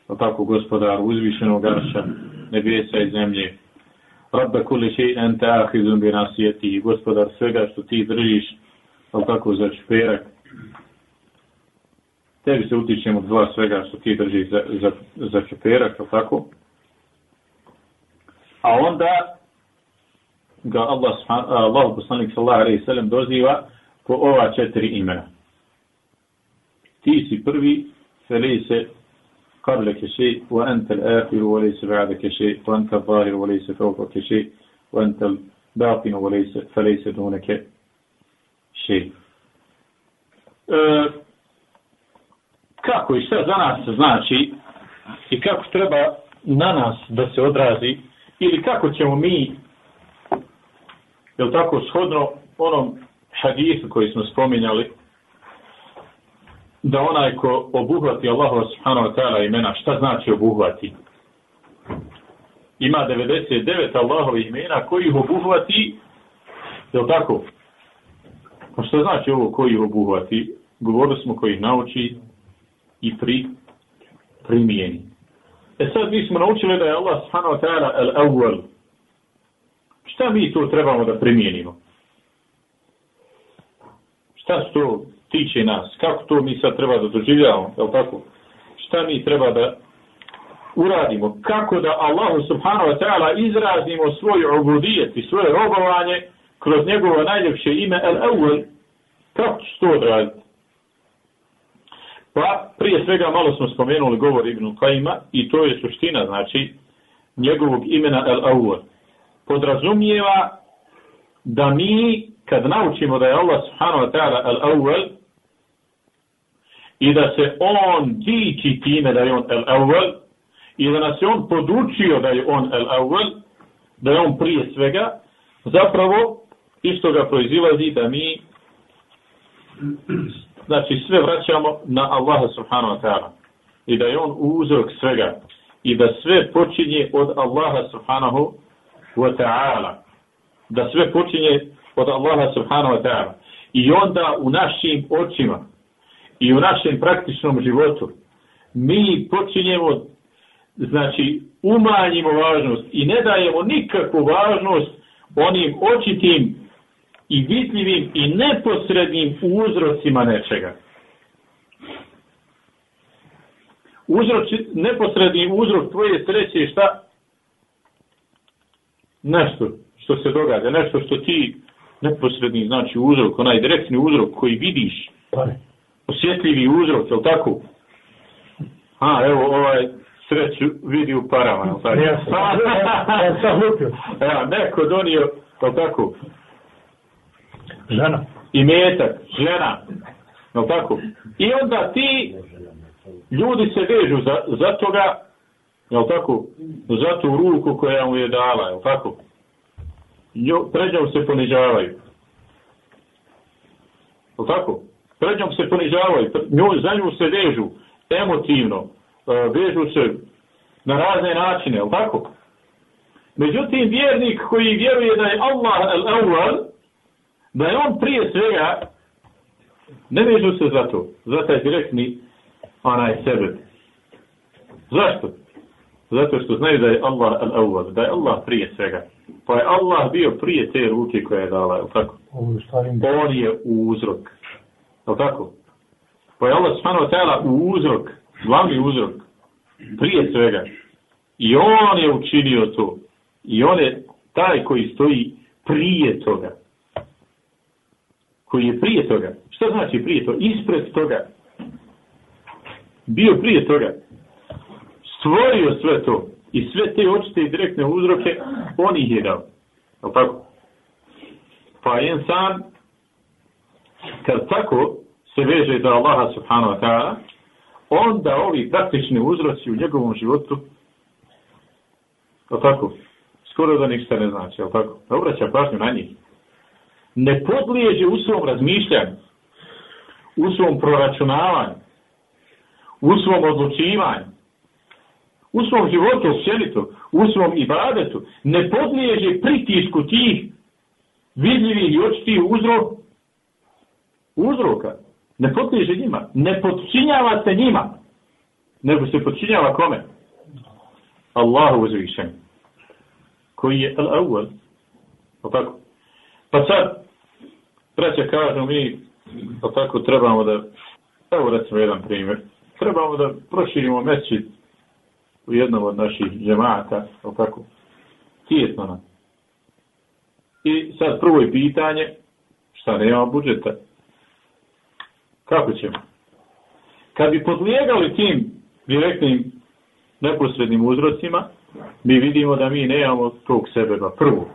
pa tako gospodar uzvišenog arša, nebesa i zemlje, Rabbe kuli še en te ahizun bi nasijeti, gospodar svega što ti držiš, pa tako za šperak. tebi se utičemo dva svega što ti držiš za, za, za čeperak, tako? A onda ga Allah, Allah poslanik sallallahu alaihi sallam doziva po ova četiri imena. Ti si prvi, felise قبلك شيء وأنت الآخر وليس بعدك شيء وأنت الظاهر وليس فوقك شيء وأنت الباطن وليس فليس دونك شيء kako i šta za nas znači i kako treba na nas da se odrazi ili kako ćemo mi je tako shodno onom hadisu koji smo spominjali da onaj ko obuhvati Allahu subhanahu wa ta'ala imena, šta znači obuhvati? Ima 99 Allahovi imena koji ih obuhvati, je tako? Pa šta znači ovo koji ih obuhvati? Govorili smo koji ih nauči i pri, primijeni. E sad mi smo naučili da je Allah subhanahu wa ta'ala al-awwal. Šta mi to trebamo da primijenimo? Šta su to tiče nas, kako to mi sad treba da doživljavamo, je tako? Šta mi treba da uradimo? Kako da Allahu subhanahu wa ta'ala izrazimo svoj obudijet i svoje robovanje kroz njegovo najljepše ime El Awel? Kako ću to odraditi? Pa, prije svega malo smo spomenuli govor Ibn Kajima i to je suština, znači, njegovog imena El Awel. Podrazumijeva da mi, kad naučimo da je Allah subhanahu wa ta'ala El Awel, i da se on diči time da je on el awal i da nas je on podučio da je on el awal da je on prije svega zapravo isto ga proizilazi da mi znači sve vraćamo na Allaha subhanahu wa ta'ala i da je on uzrok svega i da sve počinje od Allaha subhanahu wa ta'ala da sve počinje od Allaha subhanahu wa ta'ala i onda u našim očima i u našem praktičnom životu mi počinjemo znači umanjimo važnost i ne dajemo nikakvu važnost onim očitim i vidljivim i neposrednim uzrocima nečega. Uzrok, neposredni uzrok tvoje sreće je šta? Nešto što se događa, nešto što ti neposredni znači uzrok, onaj direktni uzrok koji vidiš. Pare osjetljivi uzrok, je tako? Ha, evo ovaj sreću vidi u parama, je tako? Ja sam lupio. Ja, neko donio, je tako? Žena. I metak, žena, je tako? I onda ti, ljudi se vežu za, za toga, je tako? Za tu ruku koja mu je dala, je tako? Pređom se ponižavaju. Je tako? Pred njom se ponižavaju, njoj, za nju se vežu emotivno, e, vežu se na razne načine, ali tako? Međutim, vjernik koji vjeruje da je Allah al-awwal, da je on prije svega, ne vežu se za to, za taj direktni onaj sebe. Zašto? Zato što znaju da je Allah al-awwal, da je Allah prije svega. Pa je Allah bio prije te ruke koje je dala, je tako? On je uzrok. Je tako? Pa je Allah subhanahu wa ta'ala u uzrok, glavni uzrok, prije svega. I on je učinio to. I on je taj koji stoji prije toga. Koji je prije toga. Što znači prije toga? Ispred toga. Bio prije toga. Stvorio sve to. I sve te očite i direktne uzroke, on ih je dao. Je tako? Pa je sam kad tako se veže za Allaha subhanahu wa ta'ala, onda ovi praktični uzroci u njegovom životu, je tako, skoro da ništa ne znači, je tako, ne obraća pažnju na njih, ne podliježe u svom razmišljanju, u svom proračunavanju, u svom odlučivanju, u svom životu općenito, u svom ibadetu, ne podliježe pritisku tih vidljivih i očitih uzrok, uzroka. Ne potiže njima. Ne podčinjava se njima. Nego se podčinjava kome? Allahu uzvišen. Koji je al-awwal. Otako. tako. Pa sad, braća kažu mi, otako tako trebamo da Evo recimo jedan primjer. Trebamo da proširimo mesčit u jednom od naših džemata, otako, tako, tijesno nam. I sad prvo je pitanje, šta nema budžeta? Kako ćemo? Kad bi podlijegali tim direktnim neposrednim uzrocima, mi vidimo da mi nemamo tog sebeba prvog.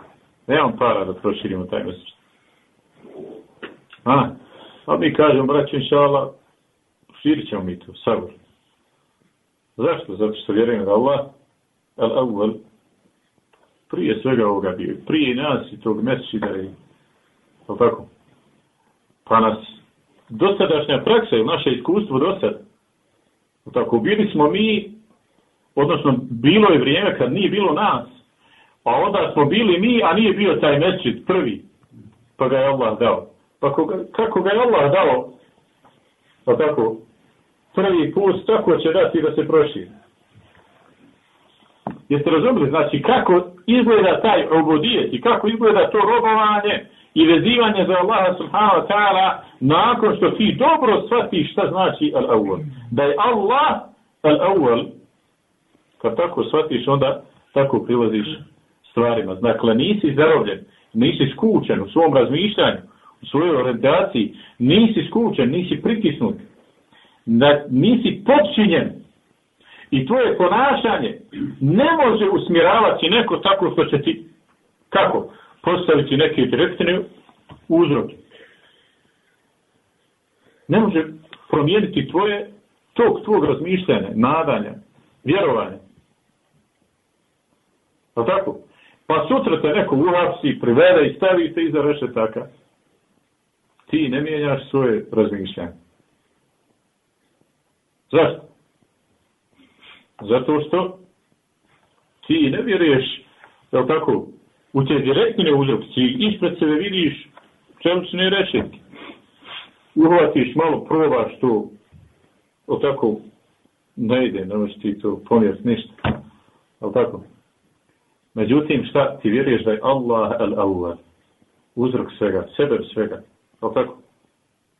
Nemam para da proširimo taj mjesec. A, a mi kažemo, braću inšala, širit ćemo mi to, sabor. Zašto? Zato što vjerujem da Allah, al awal, prije svega ovoga bio, prije nas i tog mesečina i, ali tako, pa nas dosadašnja praksa ili naše iskustvo dosad, tako, bili smo mi, odnosno bilo je vrijeme kad nije bilo nas, a onda smo bili mi, a nije bio taj mesčit prvi, pa ga je Allah dao. Pa koga, kako ga je Allah dao, pa tako, prvi put, tako će dati da se proširi. Jeste razumili? Znači, kako izgleda taj obodijet i kako izgleda to robovanje i vezivanje za Allaha subhanahu wa ta'ala nakon što ti dobro shvatiš šta znači al-awwal. Da je Allah al-awwal, kad tako shvatiš, onda tako prilaziš stvarima. Dakle, nisi zarobljen, nisi skučen u svom razmišljanju, u svojoj orientaciji, nisi skučen, nisi pritisnut, da nisi podčinjen i tvoje ponašanje ne može usmjeravati neko tako što će ti, kako, postaviti neke direktne uzroke. Ne može promijeniti tvoje, tog tvog razmišljanja, nadanja, vjerovanja. Pa tako? Pa sutra te neko uhapsi, privede i stavi te iza rešetaka. Ti ne mijenjaš svoje razmišljanje. Zašto? Zato što ti ne vjeruješ, je tako, u te direktne uzroke, ti ispred sebe vidiš čelične rešetke. Uhvatiš malo, probaš to, o tako, ne ide, ne možeš ti to pomjeriti ništa. Ali tako? Međutim, šta ti vjeruješ da je Allah al-awwal, uzrok svega, sebe svega, ali tako?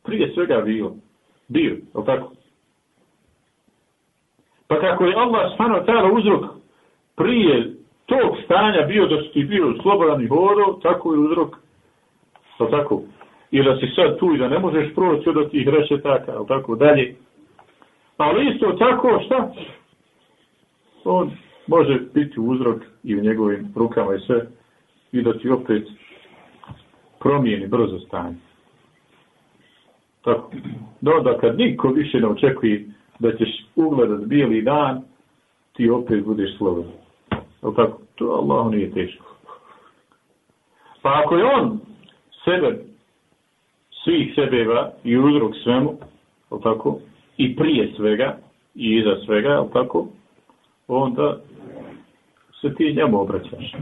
Prije svega bio, bio, ali tako? Pa kako je Allah subhanahu wa ta'ala uzrok prije tog stanja bio da si bio slobodan i hodo, tako je uzrok, pa tako? I da si sad tu i da ne možeš proći od tih rešetaka, ali tako dalje. Ali isto tako, šta? On može biti uzrok i u njegovim rukama i sve i da ti opet promijeni brzo stanje. Tako. Da onda kad niko više ne očekuje da ćeš ugledat bijeli dan, ti opet budeš slobodan. Jel tako? To Allahu nije teško. Pa ako je on sebe, svih sebeva i uzrok svemu, jel tako? I prije svega, i iza svega, jel tako? Onda se ti njemu obraćaš.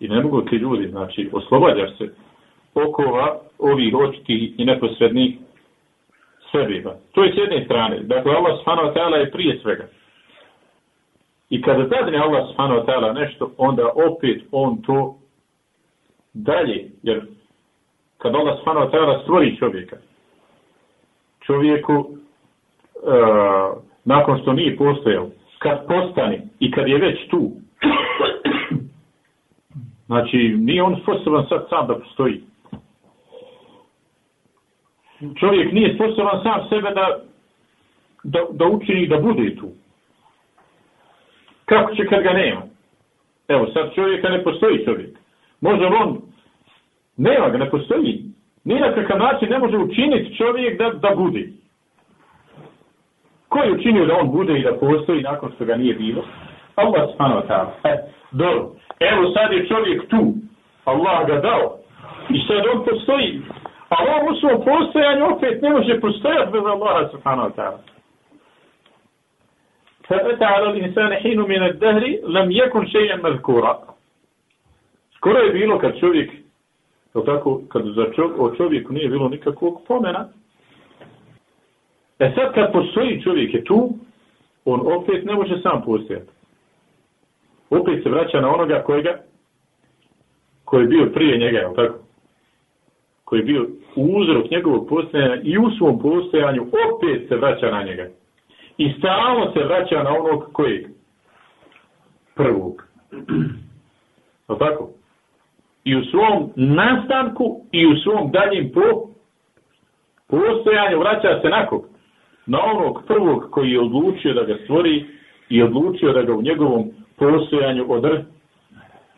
I ne mogu ti ljudi, znači, oslobađaš se okova ovih očitih i neposrednih sebeva. To je s jedne strane. Dakle, Allah subhanahu wa ta'ala je prije svega. I kada dadne Allah subhanahu wa ta'ala nešto, onda opet on to dalje. Jer kada Allah subhanahu wa ta'ala stvori čovjeka, čovjeku uh, nakon što nije postojao, kad postane i kad je već tu, znači nije on sposoban sad sam da postoji čovjek nije sposoban sam sebe da, da, da učini da bude tu. Kako će kad ga nema? Evo, sad čovjeka ne postoji čovjek. Može on, nema ga, ne postoji. Nije na kakav način ne može učiniti čovjek da, da bude. Ko je učinio da on bude i da postoji nakon što ga nije bilo? Allah subhanahu wa ta'ala. E, dobro. Evo sad je čovjek tu. Allah ga dao. I sad on postoji. A on u svom postojanju opet ne može postojati bez Allaha subhanahu wa ta'ala. فأتى على الإنسان حين من الدهر لم يكن شيئا مذكورا skoro je bilo kad čovjek to tako, kad za čov, o čovjeku nije bilo nikakvog pomena e sad kad postoji čovjek je tu on opet ne može sam postojati opet se vraća na onoga kojega koji je bio prije njega, je tako? koji je bio uzrok njegovog postojanja i u svom postojanju opet se vraća na njega. I stalno se vraća na onog kojeg? Prvog. O tako? I u svom nastanku i u svom daljem po postojanju vraća se na kog? Na onog prvog koji je odlučio da ga stvori i odlučio da ga u njegovom postojanju odr,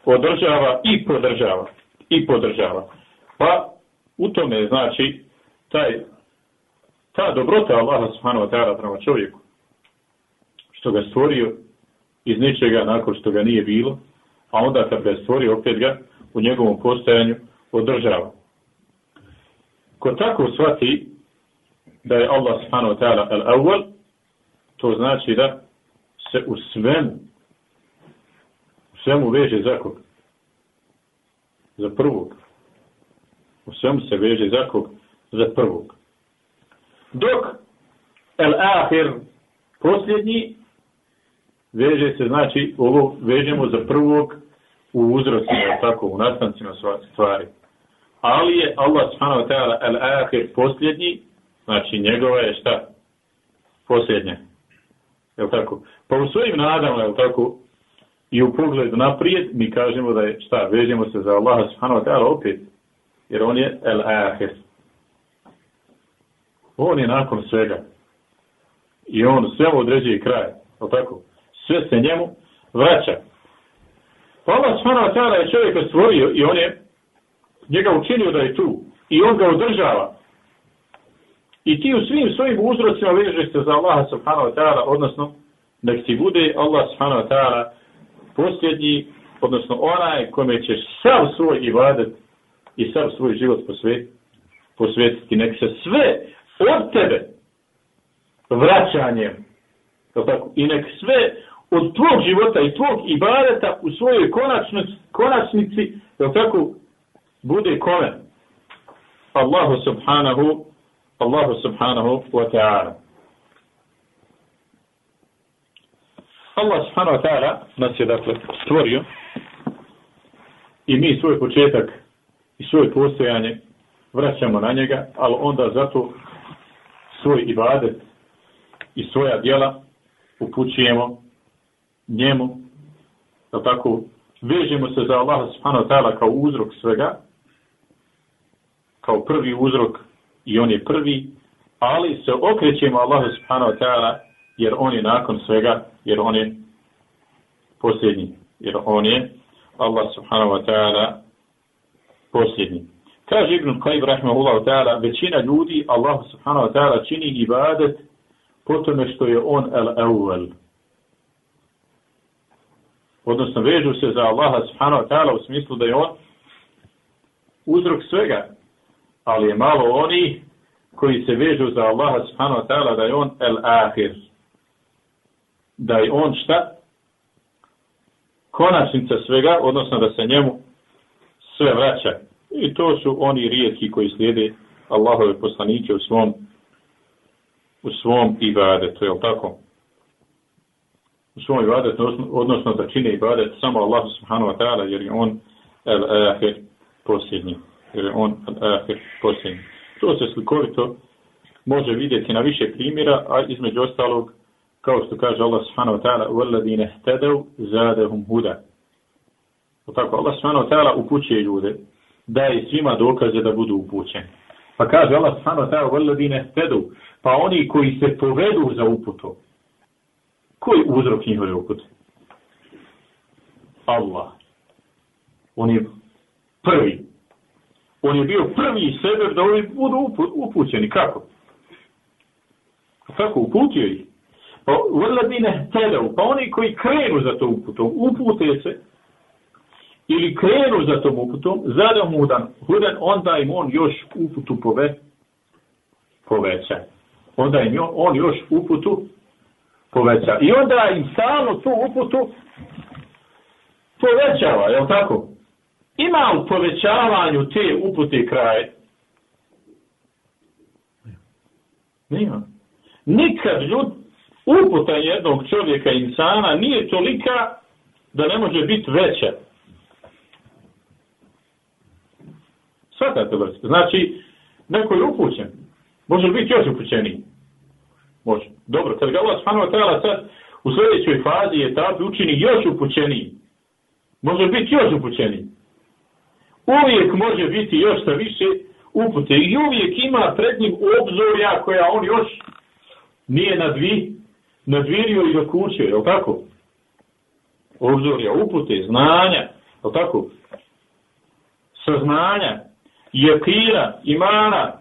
održava i podržava. I podržava. Pa u tome znači taj ta dobrota Allaha subhanahu wa ta'ala prema čovjeku što ga stvorio iz ničega nakon što ga nije bilo, a onda kad ga je stvorio opet ga u njegovom postojanju održava. Ko tako shvati da je Allah subhanahu wa ta'ala al-awwal, to znači da se u svemu u svemu veže za kog? Za prvog. U svemu se veže za kog? Za prvog. Dok el-ahir posljednji veže se, znači, ovo vežemo za prvog u uzrocima, tako, u nastancima stvari. Ali je Allah subhanahu wa ta'ala al-ahir posljednji, znači njegova je šta? Posljednja. Je tako? Pa u svojim nadama, je tako, i u pogledu naprijed, mi kažemo da je šta? Vežemo se za Allaha subhanahu wa ta'ala opet, jer on je al-ahir. On je nakon svega. I on sve određuje kraj. Je tako? Sve se njemu vraća. Pa Allah subhanahu wa ta'ala je čovjeka stvorio i on je njega učinio da je tu. I on ga održava. I ti u svim svojim uzrocima vežeš se za Allaha subhanahu wa ta'ala, odnosno da ti bude Allah subhanahu wa ta'ala posljednji, odnosno onaj kome ćeš sav svoj ibadet i sav svoj život posvetiti. posvetiti. Nek se sve od tebe vraćanjem i nek sve od tvog života i tvog ibadeta u svojoj konačnici, konačnici da tako bude kome? Allahu subhanahu Allahu subhanahu wa ta'ala. Allah subhanahu wa ta'ala nas je dakle stvorio i mi svoj početak i svoje postojanje vraćamo na njega, ali onda zato svoj ibadet i svoja djela upućujemo njemu, da tako vežemo se za Allaha subhanahu wa ta'ala kao uzrok svega, kao prvi uzrok i on je prvi, ali se okrećemo Allahu subhanahu wa ta'ala jer on je nakon svega, jer on je posljednji, jer on je Allah subhanahu wa ta'ala posljednji. Kaže Ibn Qajib rahimahullahu ta'ala, većina ljudi Allah subhanahu wa ta'ala čini ibadet po tome što je on el-awwal, odnosno vežu se za Allaha subhanahu wa ta'ala u smislu da je on uzrok svega, ali je malo oni koji se vežu za Allaha subhanahu wa ta'ala da je on el ahir. Da je on šta? Konačnica svega, odnosno da se njemu sve vraća. I to su oni rijetki koji slijede Allahove poslanike u svom u svom ibadetu, je li tako? u svom ibadetu, odnosno da čine ibadet samo Allah subhanahu wa ta'ala, jer je on el-ahir posljednji. Jer je on el-ahir posljednji. To se slikovito može vidjeti na više primjera, a između ostalog, kao što kaže Allah subhanahu wa ta'ala, وَالَّذِينَ اهْتَدَوْ زَادَهُمْ هُدَى Tako, Allah subhanahu wa ta'ala upućuje ljude, daje svima dokaze da budu upućeni. Pa kaže Allah subhanahu wa ta'ala, وَالَّذِينَ اهْتَدَوْ Pa oni koji se povedu za uputom, Koji je uzrok njihove upute? Allah. On je prvi. On je bio prvi sebe da oni budu upućeni. Kako? Kako? Uputio ih. Pa vrladine telev. Pa oni koji krenu za to uputom, upute se ili krenu za tom uputom, zadam hudan, hudan, onda im on još uputu pove, poveća. Onda im on još uputu poveća. I onda im stalno tu uputu povećava, je tako? Ima u povećavanju te upute kraje? Nima. Nikad ljud, uputa jednog čovjeka insana nije tolika da ne može biti veća. Svakate vrste. Znači, neko je upućen. Može biti još upućeniji? Može. Dobro, kad ga Allah subhanahu wa ta'ala sad u sljedećoj fazi etapi učini još upućeniji. Može biti još upućeniji. Uvijek može biti još sa više upute i uvijek ima pred njim obzorja koja on još nije nadvi, nadvirio i dokučio, je li tako? Obzorja, upute, znanja, je li tako? Saznanja, jakina, imana.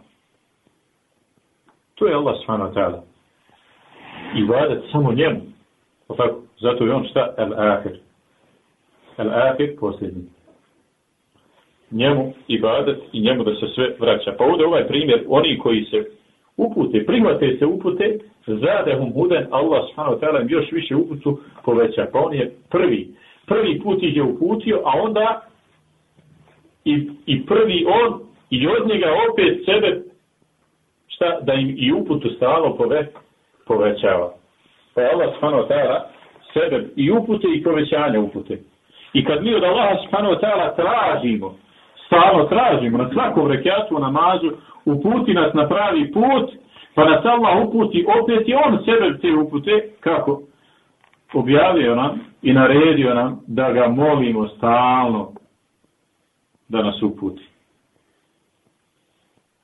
To je Allah subhanahu wa ta'ala. I samo njemu. O tako? Zato je on šta? El-Ahir. El-Ahir posljednji njemu ibadet i njemu da se sve vraća. Pa ovdje ovaj primjer, oni koji se upute, prihvate se upute, zadehum huden, Allah subhanahu ta'ala im još više uputu poveća. Pa on je prvi, prvi put ih je uputio, a onda i, i prvi on i od njega opet sebe šta, da im i uputu stalo pove, povećava. Pa Allah subhanahu ta'ala sebe i upute i povećanje upute. I kad mi od Allaha subhanahu ta'ala tražimo stalno tražimo na svakom rekiatu namazu, uputi nas na pravi put, pa nas Allah uputi, opet i on sebe te upute, kako? Objavio nam i naredio nam da ga molimo stalno da nas uputi.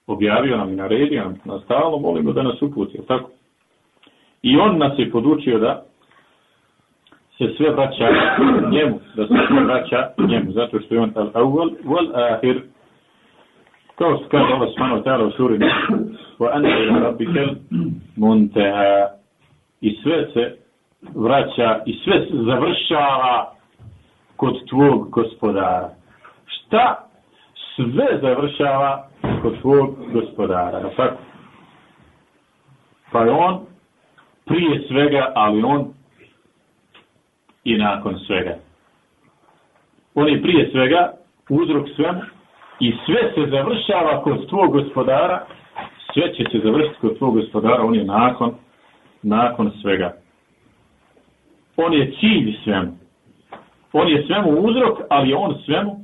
Objavio nam i naredio nam, na stalno molimo da nas uputi, tako? I on nas je podučio da se sve vraća njemu, da se sve vraća njemu, zato što je on al awal wal-ahir. Kao što kaže Allah subhanahu wa ta'ala u suri wa anta ila rabbika muntaha i sve se vraća i sve se završava kod tvog gospodara. Šta sve završava kod tvog gospodara? Tako? Pa je on prije svega, ali on i nakon svega. On je prije svega uzrok svemu i sve se završava kod tvog gospodara, sve će se završiti kod tvog gospodara, on je nakon, nakon svega. On je cilj svemu. On je svemu uzrok, ali on svemu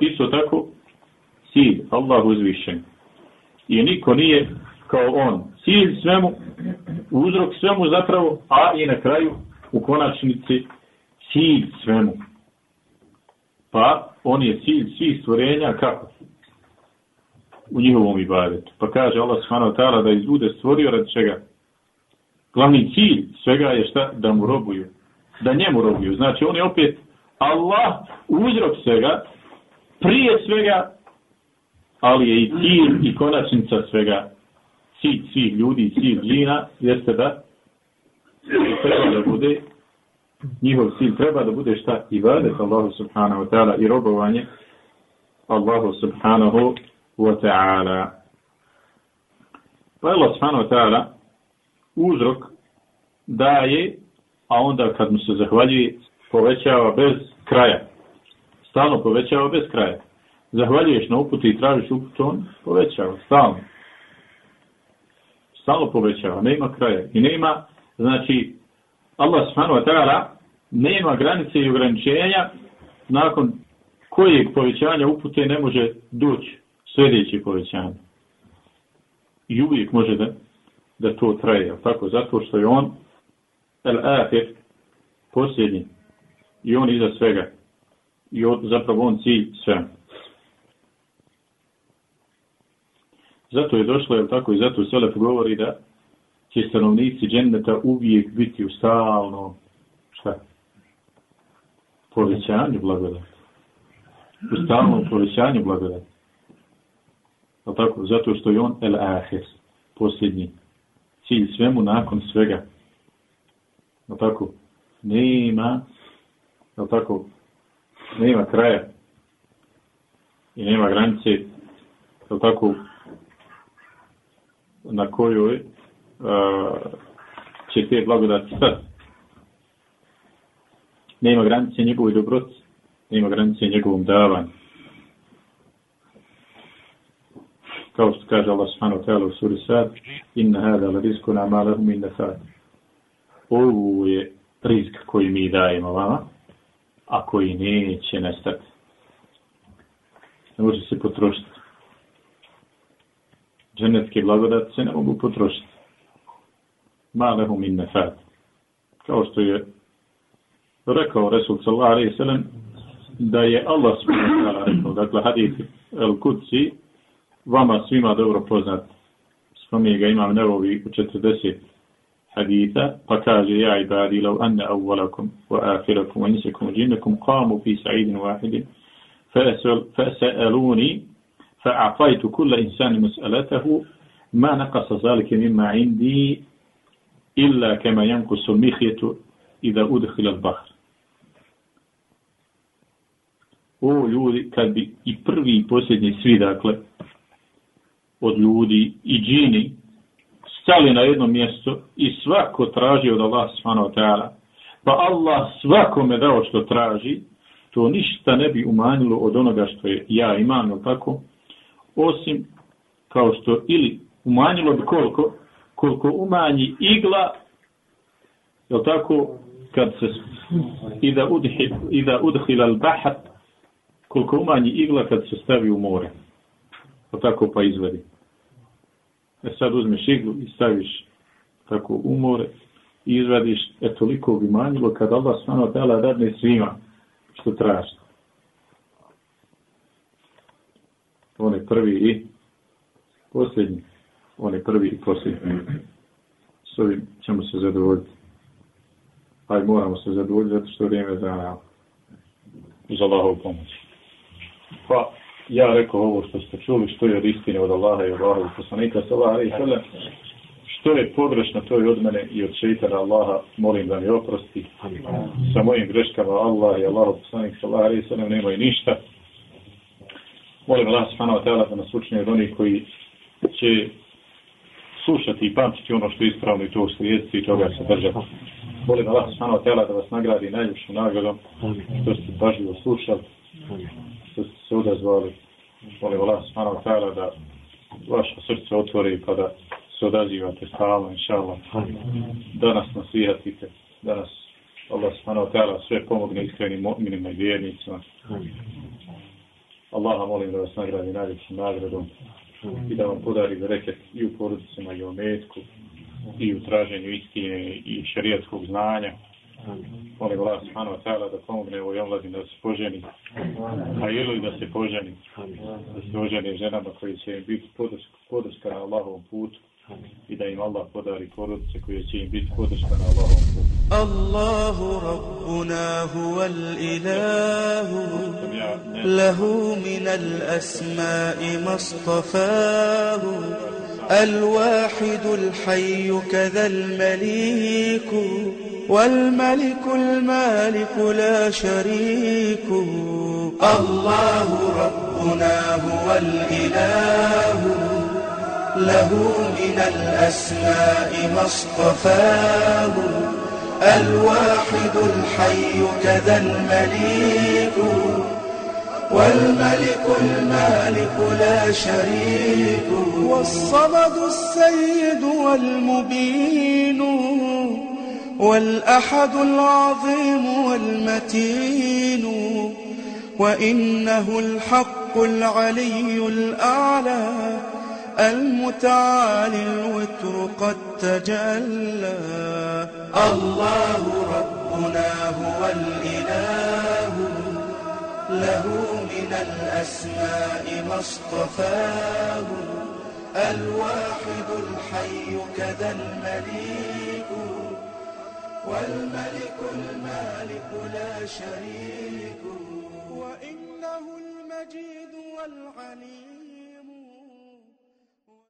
isto tako cilj, Allah uzvišen. I niko nije kao on. Cilj svemu, uzrok svemu zapravo, a i na kraju u konačnici cilj svemu. Pa on je cilj svih stvorenja kako? U njihovom ibadetu. Pa kaže Allah subhanahu ta'ala da je ljude stvorio radi čega? Glavni cilj svega je šta? Da mu robuju. Da njemu robuju. Znači on je opet Allah uzrok svega, prije svega, ali je i cilj i konačnica svega. Cilj svih ljudi, cilj džina, jeste da treba da bude njihov cilj treba da bude šta i ibadet Allahu subhanahu wa ta'ala i robovanje Allahu subhanahu wa ta'ala. Pa Allah subhanahu wa ta'ala uzrok daje, a onda kad mu se zahvaljuje, povećava bez kraja. Stalno povećava bez kraja. Zahvaljuješ na uputu i tražiš uput, on povećava, stalno. Stalno povećava, nema kraja. I nema, znači, Allah subhanahu wa ta'ala nema granice i ograničenja nakon kojeg povećanja upute ne može doći sljedeće povećanje. I uvijek može da, da to traje. Tako, zato što je on el-afir, posljednji i on iza svega. I on, zapravo on cilj sve. Zato je došlo, je tako, i zato Selef govori da će stanovnici dženneta uvijek biti u stalno šta? povećanju blagodati. U stalnom povećanju blagodati. Je tako, zato što je on el ahir, posljednji cilj svemu nakon svega. Je tako, nema, je tako, nema kraja i nema granice, je tako, na kojoj e, će te blagodati stati. Nema granice njegovoj dobroci, nema granice njegovom davanju. Kao što kaže Allah subhanahu wa ta'ala u suri Sad, inna hada la rizku na malahu min sad. Ovo je rizk koji mi dajemo vama, a koji neće nestati. Ne može se potrošiti. Dženetske blagodati se ne mogu potrošiti. Ma lehu min nefad. Kao što je rekao Resul sallallahu alaihi sallam da je Allah ta'ala rekao, dakle hadith El Kutsi, vama svima dobro poznat, spominje ga imam nevovi u 40 haditha, pa kaže ja ibadi, lau anna awwalakum wa akhirakum wa insakum wa jinnakum qamu fi sa'idin wahidin فسألوني فأعطيت كل إنسان مسألته ما نقص ذلك مما عندي إلا كما ينقص المخية إذا أدخل البحر o ljudi, kad bi i prvi i posljednji svi, dakle, od ljudi i džini, stali na jedno mjesto i svako traži od Allah subhanahu wa ta'ala, pa Allah svakome dao što traži, to ništa ne bi umanjilo od onoga što je ja imam, ili tako, Osim kao što, ili umanjilo bi koliko, koliko umanji igla, je tako, kad se i da udhil, i al bahat, koliko umanji igla kad se stavi u more. Pa tako pa izvedi. E sad uzmeš iglu i staviš tako u more i izvadiš, e toliko bi manjilo kad Allah svano tela dadne svima što traži. On je prvi i posljednji. On je prvi i posljednji. S ovim ćemo se zadovoljiti. Aj moramo se zadovoljiti zato što vrijeme za, za Allahovu pomoć. Pa ja rekao ovo što ste čuli, što je od istine od Allaha i od Allaha poslanika sallallahu alejhi ve. Što je pogrešno, to je od mene i od šeitana Allaha, molim da mi oprosti. Sa mojim greškama Allah i Allahov poslanik sallallahu alejhi ve sellem nemaju ništa. Molim Allah subhanahu wa ta'ala da nas učini od onih koji će slušati i pamtiti ono što je ispravno i to slijediti i toga se držati. Molim Allah subhanahu wa ta'ala da vas nagradi najljepšom nagradom što ste pažljivo slušali što ste se odazvali. Molim Allah subhanahu wa ta'ala da vaše srce otvori pa da se odazivate stalno, inša Allah. Da nas nasvihatite, da nas Allah subhanahu wa ta'ala sve pomogne iskrenim mu'minima i vjernicima. Allaha molim da vas nagradi najljepšim nagradom i da vam podari bereket i u porodicima i u metku i u traženju istine i šarijatskog znanja. Molim Allah subhanahu wa ta'ala da pomogne ovoj omladin da se poženi. A ili da se poženi. Da se poženi ženama koji će im biti podrška na Allahovom putu. I da im Allah podari porodice koje će im biti podrška na Allahovom putu. ربنا هو الإله له من الأسماء ما اصطفاه الواحد الحي كذا المليك والملك المالك لا شريك الله ربنا هو الإله له من الأسماء ما اصطفاه. الواحد الحي كذا المليك والملك المالك لا شريك. والصمد السيد والمبين والأحد العظيم والمتين. وإنه الحق العلي الأعلى. المتعالي الوتر قد تجلى. الله ربنا هو الإله له من الأسماء ما اصطفاه الواحد الحي كذا المليك والملك المالك لا شريك. وإنه المجيد والعليم.